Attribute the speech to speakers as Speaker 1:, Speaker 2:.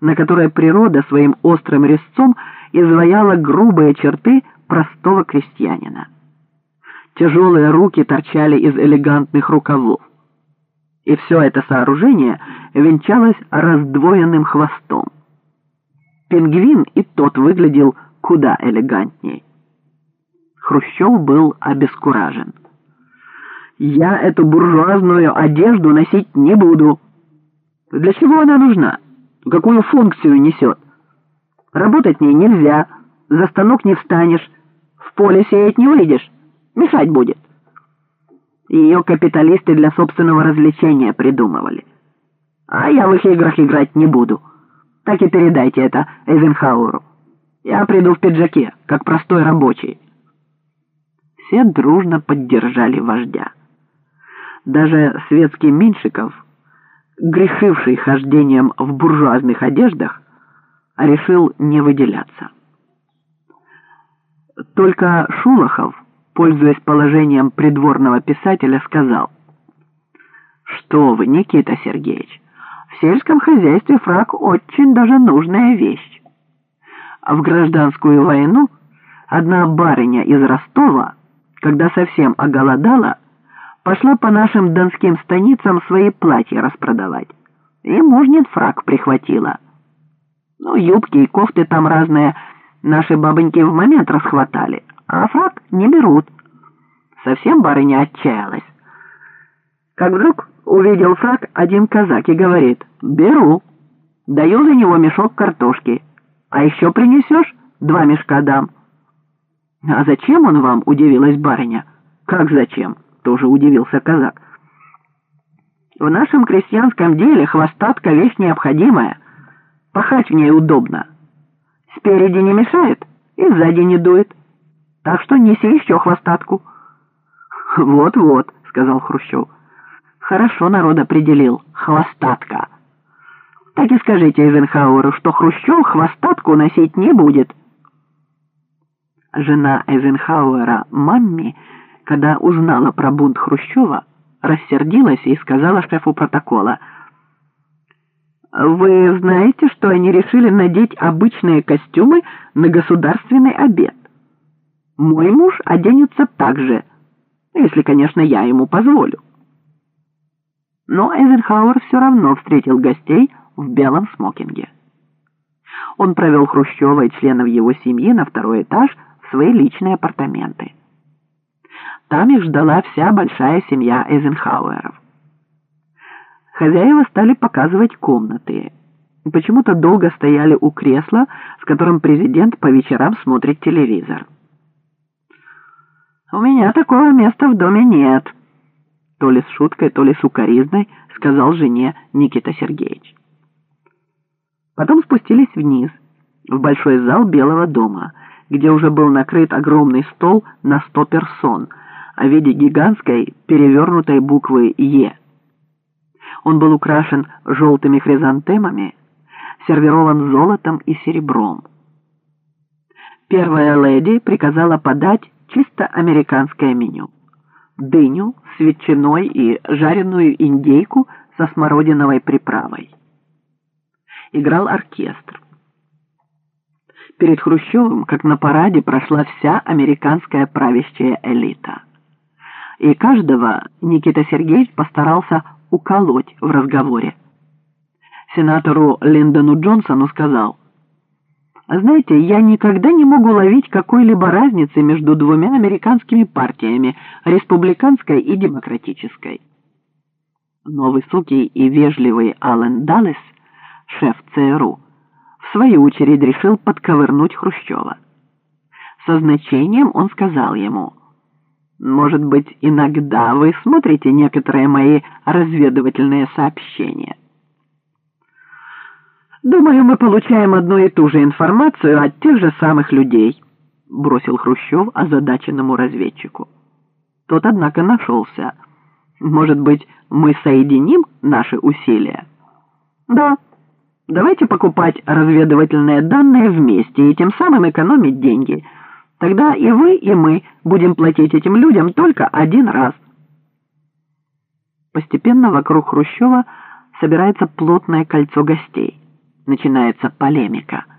Speaker 1: на которой природа своим острым резцом изваяла грубые черты простого крестьянина. Тяжелые руки торчали из элегантных рукавов. И все это сооружение венчалось раздвоенным хвостом. Пингвин и тот выглядел куда элегантней. Хрущев был обескуражен. «Я эту буржуазную одежду носить не буду. Для чего она нужна? Какую функцию несет? Работать ней нельзя, за станок не встанешь, в поле сеять не выйдешь, мешать будет». Ее капиталисты для собственного развлечения придумывали. А я в их играх играть не буду. Так и передайте это Эйзенхауэру. Я приду в пиджаке, как простой рабочий. Все дружно поддержали вождя. Даже светский Меньшиков, грешивший хождением в буржуазных одеждах, решил не выделяться. Только Шулохов, пользуясь положением придворного писателя, сказал, «Что вы, Никита Сергеевич, в сельском хозяйстве фраг очень даже нужная вещь. А в гражданскую войну одна барыня из Ростова, когда совсем оголодала, пошла по нашим донским станицам свои платья распродавать. И мужнин фраг прихватила. Ну, юбки и кофты там разные наши бабоньки в момент расхватали, а фраг не берут. Совсем барыня отчаялась. Как вдруг увидел фраг один казак и говорит, «Беру, даю за него мешок картошки, а еще принесешь, два мешка дам». «А зачем он вам?» — удивилась барыня. «Как зачем?» — тоже удивился казак. «В нашем крестьянском деле хвостатка вещь необходимая. Пахать в ней удобно. Спереди не мешает и сзади не дует. Так что неси еще хвостатку». «Вот-вот», — сказал Хрущев. Хорошо народ определил. Хвостатка. Так и скажите Эйзенхауэру, что Хрущев хвостатку носить не будет. Жена Эйзенхауэра, Мамми, когда узнала про бунт Хрущева, рассердилась и сказала шефу протокола. «Вы знаете, что они решили надеть обычные костюмы на государственный обед? Мой муж оденется так же, если, конечно, я ему позволю». Но Эйзенхауэр все равно встретил гостей в белом смокинге. Он провел Хрущева и членов его семьи на второй этаж в свои личные апартаменты. Там их ждала вся большая семья Эйзенхауэров. Хозяева стали показывать комнаты. Почему-то долго стояли у кресла, в котором президент по вечерам смотрит телевизор. «У меня такого места в доме нет», то ли с шуткой, то ли с укоризной, сказал жене Никита Сергеевич. Потом спустились вниз, в большой зал Белого дома, где уже был накрыт огромный стол на сто персон, о виде гигантской перевернутой буквы «Е». Он был украшен желтыми хризантемами, сервирован золотом и серебром. Первая леди приказала подать чисто американское меню дыню с ветчиной и жареную индейку со смородиновой приправой. Играл оркестр. Перед Хрущевым, как на параде, прошла вся американская правящая элита. И каждого Никита Сергеевич постарался уколоть в разговоре. Сенатору Линдону Джонсону сказал – знаете, я никогда не могу ловить какой-либо разницы между двумя американскими партиями, республиканской и демократической. Но высокий и вежливый Аллен Даллес, шеф ЦРУ, в свою очередь решил подковырнуть Хрущева. Со значением он сказал ему, «Может быть, иногда вы смотрите некоторые мои разведывательные сообщения». «Думаю, мы получаем одну и ту же информацию от тех же самых людей», бросил Хрущев озадаченному разведчику. Тот, однако, нашелся. «Может быть, мы соединим наши усилия?» «Да. Давайте покупать разведывательные данные вместе и тем самым экономить деньги. Тогда и вы, и мы будем платить этим людям только один раз». Постепенно вокруг Хрущева собирается плотное кольцо гостей. начинается полемика –